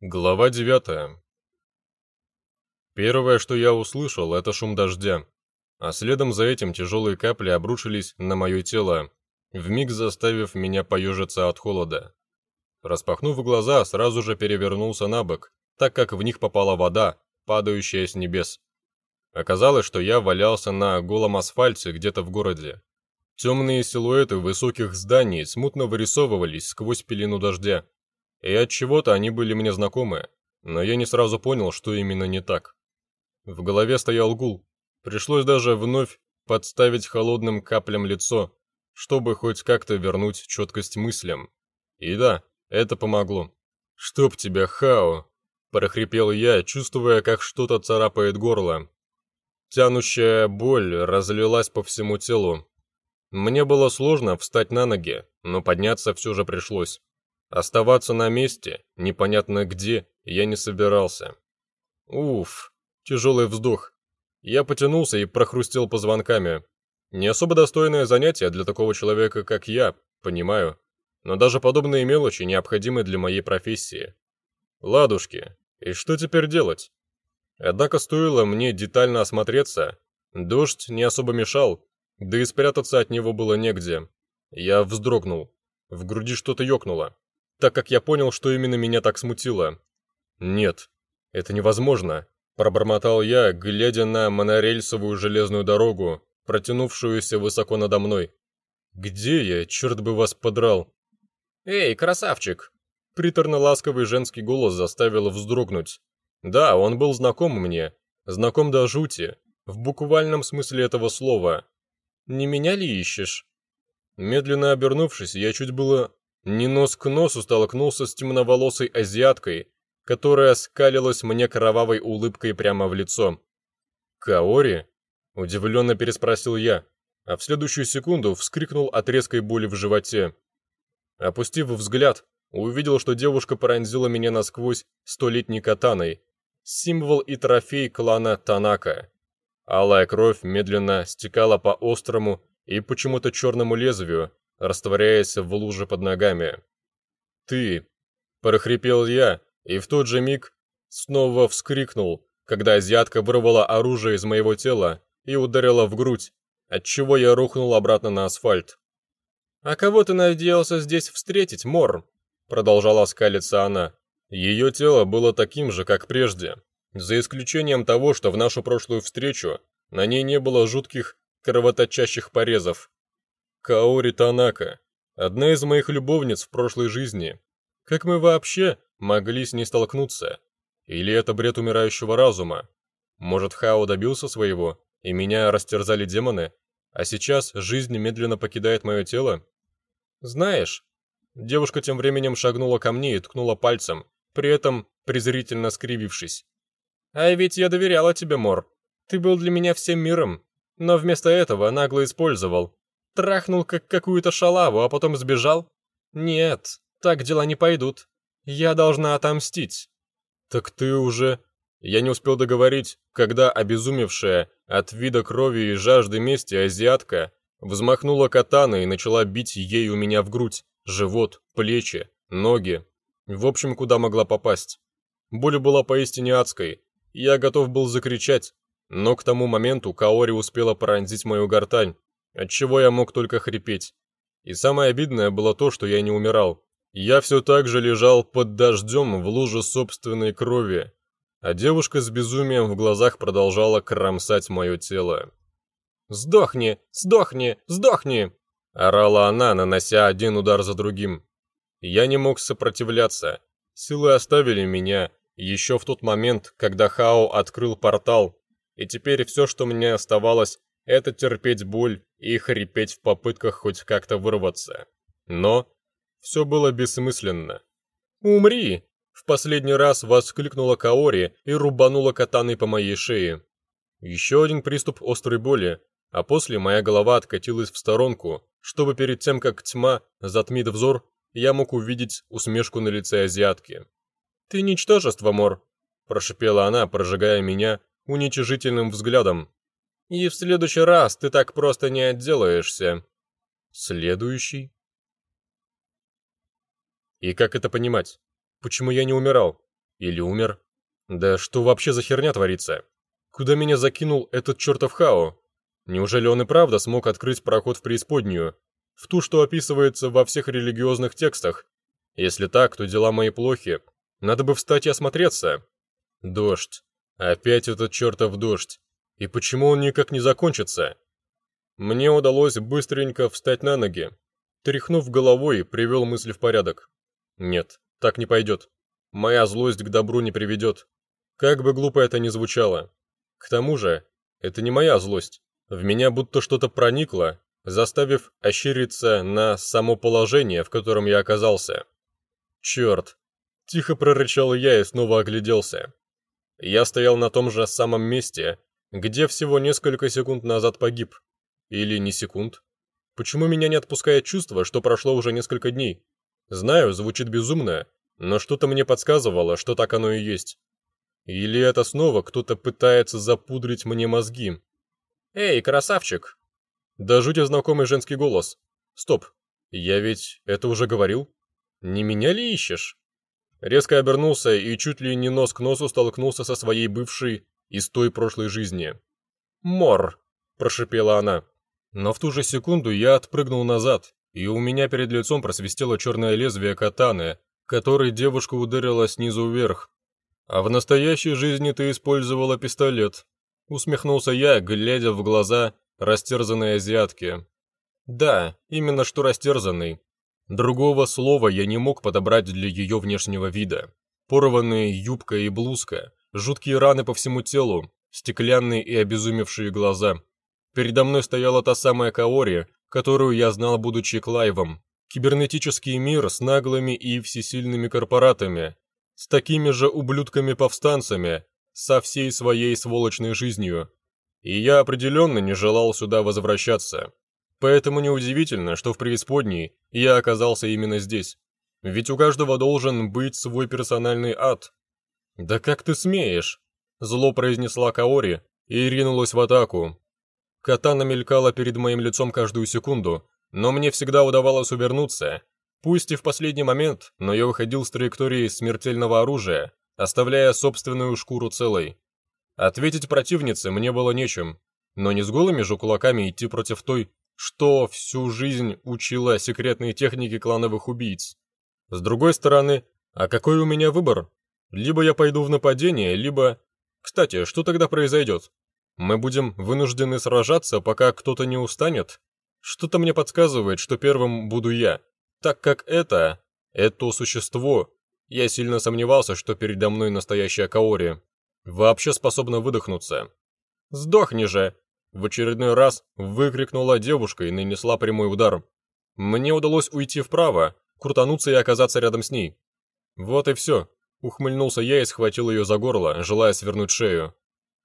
Глава девятая. Первое, что я услышал, это шум дождя, а следом за этим тяжелые капли обрушились на мое тело, вмиг заставив меня поежиться от холода. Распахнув глаза, сразу же перевернулся на бок, так как в них попала вода, падающая с небес. Оказалось, что я валялся на голом асфальте где-то в городе. Темные силуэты высоких зданий смутно вырисовывались сквозь пелену дождя, и от чего-то они были мне знакомы, но я не сразу понял, что именно не так. В голове стоял гул. Пришлось даже вновь подставить холодным каплям лицо, чтобы хоть как-то вернуть четкость мыслям. И да, это помогло. «Чтоб тебя, Хао!» – прохрипел я, чувствуя, как что-то царапает горло. Тянущая боль разлилась по всему телу. Мне было сложно встать на ноги, но подняться все же пришлось. Оставаться на месте, непонятно где, я не собирался. Уф, тяжелый вздох. Я потянулся и прохрустел позвонками. Не особо достойное занятие для такого человека, как я, понимаю. Но даже подобные мелочи необходимы для моей профессии. Ладушки, и что теперь делать? Однако стоило мне детально осмотреться, дождь не особо мешал, да и спрятаться от него было негде. Я вздрогнул. В груди что-то ёкнуло так как я понял, что именно меня так смутило. «Нет, это невозможно», – пробормотал я, глядя на монорельсовую железную дорогу, протянувшуюся высоко надо мной. «Где я, черт бы вас подрал?» «Эй, красавчик!» Приторно-ласковый женский голос заставил вздрогнуть. Да, он был знаком мне, знаком до жути, в буквальном смысле этого слова. «Не меня ли ищешь?» Медленно обернувшись, я чуть было не нос к носу столкнулся с темноволосой азиаткой, которая скалилась мне кровавой улыбкой прямо в лицо. «Каори?» – удивленно переспросил я, а в следующую секунду вскрикнул от резкой боли в животе. Опустив взгляд, увидел, что девушка пронзила меня насквозь столетней катаной, символ и трофей клана Танака. Алая кровь медленно стекала по острому и почему-то черному лезвию, растворяясь в луже под ногами. «Ты!» – прохрипел я, и в тот же миг снова вскрикнул, когда азиатка вырвала оружие из моего тела и ударила в грудь, отчего я рухнул обратно на асфальт. «А кого ты надеялся здесь встретить, Мор?» – продолжала скалиться она. Ее тело было таким же, как прежде, за исключением того, что в нашу прошлую встречу на ней не было жутких кровоточащих порезов, Каори Танака, одна из моих любовниц в прошлой жизни. Как мы вообще могли с ней столкнуться? Или это бред умирающего разума? Может, Хао добился своего, и меня растерзали демоны, а сейчас жизнь медленно покидает мое тело? Знаешь, девушка тем временем шагнула ко мне и ткнула пальцем, при этом презрительно скривившись. «А ведь я доверяла тебе, Мор. Ты был для меня всем миром, но вместо этого нагло использовал, Трахнул как какую-то шалаву, а потом сбежал? Нет, так дела не пойдут. Я должна отомстить. Так ты уже... Я не успел договорить, когда обезумевшая от вида крови и жажды мести азиатка взмахнула катаной и начала бить ей у меня в грудь, живот, плечи, ноги. В общем, куда могла попасть. Боль была поистине адской. Я готов был закричать, но к тому моменту Каори успела пронзить мою гортань, отчего я мог только хрипеть. И самое обидное было то, что я не умирал. Я все так же лежал под дождем в луже собственной крови, а девушка с безумием в глазах продолжала кромсать мое тело. «Сдохни! Сдохни! Сдохни!» – орала она, нанося один удар за другим. Я не мог сопротивляться. Силы оставили меня еще в тот момент, когда Хао открыл портал, и теперь все, что мне оставалось, это терпеть боль и хрипеть в попытках хоть как-то вырваться. Но все было бессмысленно. «Умри!» — в последний раз воскликнула Каори и рубанула катаной по моей шее. Еще один приступ острой боли, а после моя голова откатилась в сторонку, чтобы перед тем, как тьма затмит взор, я мог увидеть усмешку на лице азиатки. «Ты ничтожество, Мор!» – прошипела она, прожигая меня уничижительным взглядом, и в следующий раз ты так просто не отделаешься. Следующий? И как это понимать? Почему я не умирал? Или умер? Да что вообще за херня творится? Куда меня закинул этот чертов Хао? Неужели он и правда смог открыть проход в преисподнюю? В ту, что описывается во всех религиозных текстах? Если так, то дела мои плохи. Надо бы встать и осмотреться. Дождь. Опять этот чертов дождь. И почему он никак не закончится? Мне удалось быстренько встать на ноги. Тряхнув головой, привел мысли в порядок. Нет, так не пойдет. Моя злость к добру не приведет. Как бы глупо это ни звучало. К тому же, это не моя злость. В меня будто что-то проникло, заставив ощериться на само положение, в котором я оказался. «Черт!» – тихо прорычал я и снова огляделся. Я стоял на том же самом месте, где всего несколько секунд назад погиб. Или не секунд. Почему меня не отпускает чувство, что прошло уже несколько дней? Знаю, звучит безумно, но что-то мне подсказывало, что так оно и есть. Или это снова кто-то пытается запудрить мне мозги? «Эй, красавчик!» Да жуть знакомый женский голос. Стоп, я ведь это уже говорил? Не меня ли ищешь? Резко обернулся и чуть ли не нос к носу столкнулся со своей бывшей из той прошлой жизни. «Мор!» – прошипела она. Но в ту же секунду я отпрыгнул назад, и у меня перед лицом просвистело черное лезвие катаны, которой девушка ударила снизу вверх. «А в настоящей жизни ты использовала пистолет», — усмехнулся я, глядя в глаза растерзанной азиатки. «Да, именно что растерзанный. Другого слова я не мог подобрать для ее внешнего вида. Порванные юбка и блузка, жуткие раны по всему телу, стеклянные и обезумевшие глаза. Передо мной стояла та самая Каори, которую я знал, будучи Клайвом. Кибернетический мир с наглыми и всесильными корпоратами, с такими же ублюдками-повстанцами, со всей своей сволочной жизнью. И я определенно не желал сюда возвращаться. Поэтому неудивительно, что в преисподней я оказался именно здесь. Ведь у каждого должен быть свой персональный ад. «Да как ты смеешь?» Зло произнесла Каори и ринулась в атаку. Катана мелькала перед моим лицом каждую секунду, но мне всегда удавалось увернуться. Пусть и в последний момент, но я выходил с траектории смертельного оружия, оставляя собственную шкуру целой. Ответить противнице мне было нечем, но не с голыми же кулаками идти против той, что всю жизнь учила секретные техники клановых убийц. С другой стороны, а какой у меня выбор? Либо я пойду в нападение, либо... Кстати, что тогда произойдет? Мы будем вынуждены сражаться, пока кто-то не устанет? Что-то мне подсказывает, что первым буду я, так как это... это существо... Я сильно сомневался, что передо мной настоящая Каори. Вообще способна выдохнуться. «Сдохни же!» В очередной раз выкрикнула девушка и нанесла прямой удар. Мне удалось уйти вправо, крутануться и оказаться рядом с ней. Вот и все. Ухмыльнулся я и схватил ее за горло, желая свернуть шею.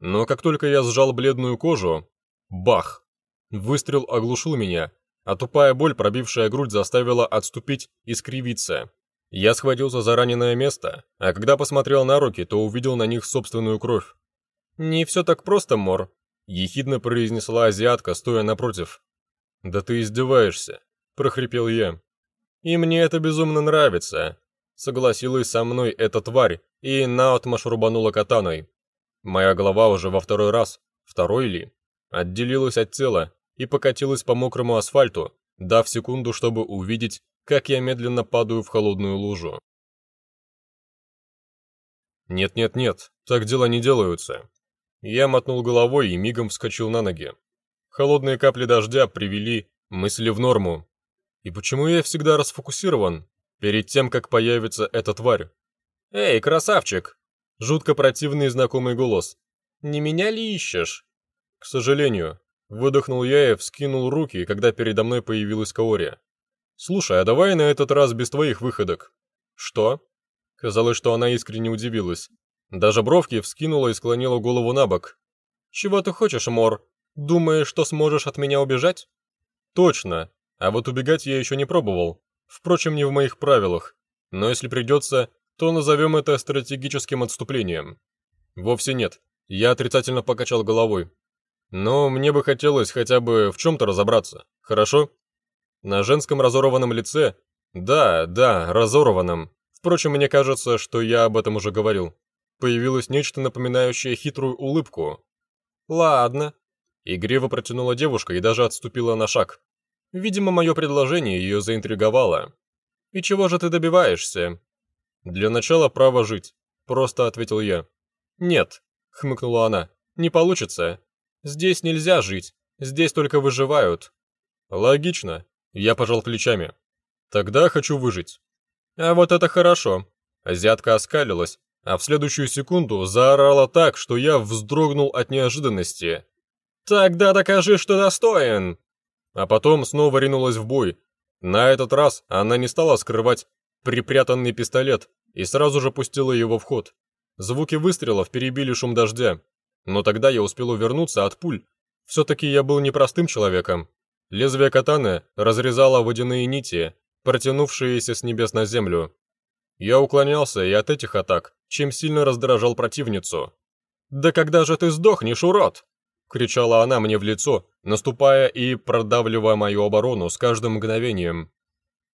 Но как только я сжал бледную кожу... Бах! Выстрел оглушил меня, а тупая боль, пробившая грудь, заставила отступить и скривиться. Я схватился за раненое место, а когда посмотрел на руки, то увидел на них собственную кровь. «Не все так просто, Мор», — ехидно произнесла азиатка, стоя напротив. «Да ты издеваешься», — прохрипел я. «И мне это безумно нравится», — согласилась со мной эта тварь, и наотмашь рубанула катаной. Моя голова уже во второй раз, второй ли, отделилась от тела и покатилась по мокрому асфальту, дав секунду, чтобы увидеть, как я медленно падаю в холодную лужу. «Нет-нет-нет, так дела не делаются. Я мотнул головой и мигом вскочил на ноги. Холодные капли дождя привели мысли в норму. И почему я всегда расфокусирован перед тем, как появится эта тварь? «Эй, красавчик!» Жутко противный знакомый голос. «Не меня ли ищешь?» К сожалению, выдохнул я и вскинул руки, когда передо мной появилась Каори. «Слушай, а давай на этот раз без твоих выходок». «Что?» Казалось, что она искренне удивилась. Даже бровки вскинула и склонила голову на бок. «Чего ты хочешь, Мор? Думаешь, что сможешь от меня убежать?» «Точно. А вот убегать я еще не пробовал. Впрочем, не в моих правилах. Но если придется, то назовем это стратегическим отступлением». «Вовсе нет. Я отрицательно покачал головой. Но мне бы хотелось хотя бы в чем-то разобраться, хорошо?» На женском разорванном лице, да, да, разорванном, Впрочем, мне кажется, что я об этом уже говорил. Появилось нечто напоминающее хитрую улыбку. «Ладно». Игриво протянула девушка и даже отступила на шаг. Видимо, мое предложение ее заинтриговало. «И чего же ты добиваешься?» «Для начала право жить», — просто ответил я. «Нет», — хмыкнула она, — «не получится. Здесь нельзя жить, здесь только выживают». «Логично», — я пожал плечами. «Тогда хочу выжить». «А вот это хорошо». Азиатка оскалилась, а в следующую секунду заорала так, что я вздрогнул от неожиданности. «Тогда докажи, что достоин!» А потом снова ринулась в бой. На этот раз она не стала скрывать припрятанный пистолет и сразу же пустила его в ход. Звуки выстрелов перебили шум дождя. Но тогда я успел увернуться от пуль. Все-таки я был непростым человеком. Лезвие катаны разрезало водяные нити, протянувшиеся с небес на землю. Я уклонялся и от этих атак, чем сильно раздражал противницу. «Да когда же ты сдохнешь, урод?» — кричала она мне в лицо, наступая и продавливая мою оборону с каждым мгновением.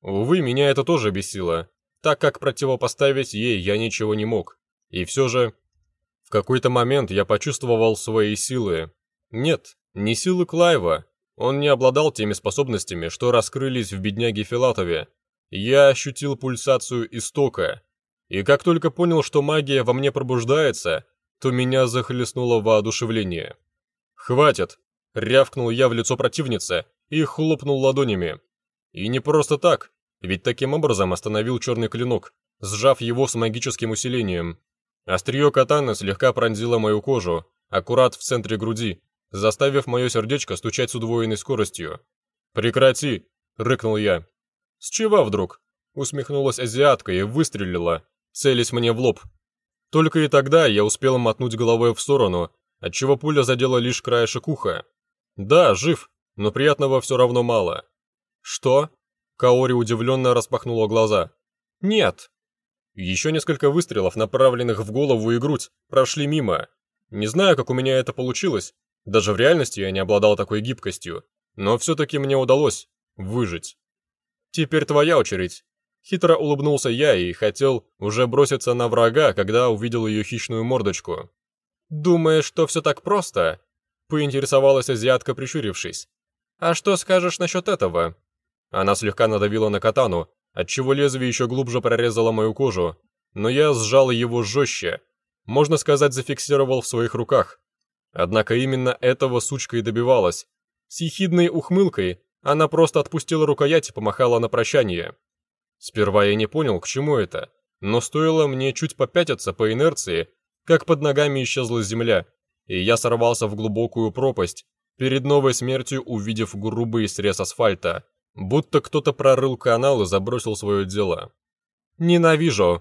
Увы, меня это тоже бесило, так как противопоставить ей я ничего не мог. И все же... В какой-то момент я почувствовал свои силы. Нет, не силы Клайва. Он не обладал теми способностями, что раскрылись в бедняге Филатове. Я ощутил пульсацию истока. И как только понял, что магия во мне пробуждается, то меня захлестнуло воодушевление. «Хватит!» — рявкнул я в лицо противницы и хлопнул ладонями. И не просто так, ведь таким образом остановил черный клинок, сжав его с магическим усилением. Острие катаны слегка пронзило мою кожу, аккурат в центре груди, заставив мое сердечко стучать с удвоенной скоростью. «Прекрати!» — рыкнул я. «С чего вдруг?» — усмехнулась азиатка и выстрелила, целясь мне в лоб. Только и тогда я успел мотнуть головой в сторону, отчего пуля задела лишь краешек уха. Да, жив, но приятного все равно мало. «Что?» Каори удивленно распахнула глаза. «Нет!» Еще несколько выстрелов, направленных в голову и грудь, прошли мимо. Не знаю, как у меня это получилось. Даже в реальности я не обладал такой гибкостью. Но все-таки мне удалось выжить. «Теперь твоя очередь». Хитро улыбнулся я и хотел уже броситься на врага, когда увидел ее хищную мордочку. «Думаешь, что все так просто?» — поинтересовалась азиатка, прищурившись. «А что скажешь насчет этого?» Она слегка надавила на катану, отчего лезвие еще глубже прорезало мою кожу, но я сжал его жестче, можно сказать, зафиксировал в своих руках. Однако именно этого сучка и добивалась. С ехидной ухмылкой она просто отпустила рукоять и помахала на прощание. Сперва я не понял, к чему это, но стоило мне чуть попятиться по инерции, как под ногами исчезла земля, и я сорвался в глубокую пропасть, перед новой смертью увидев грубый срез асфальта, Будто кто-то прорыл канал и забросил свое дело. «Ненавижу!»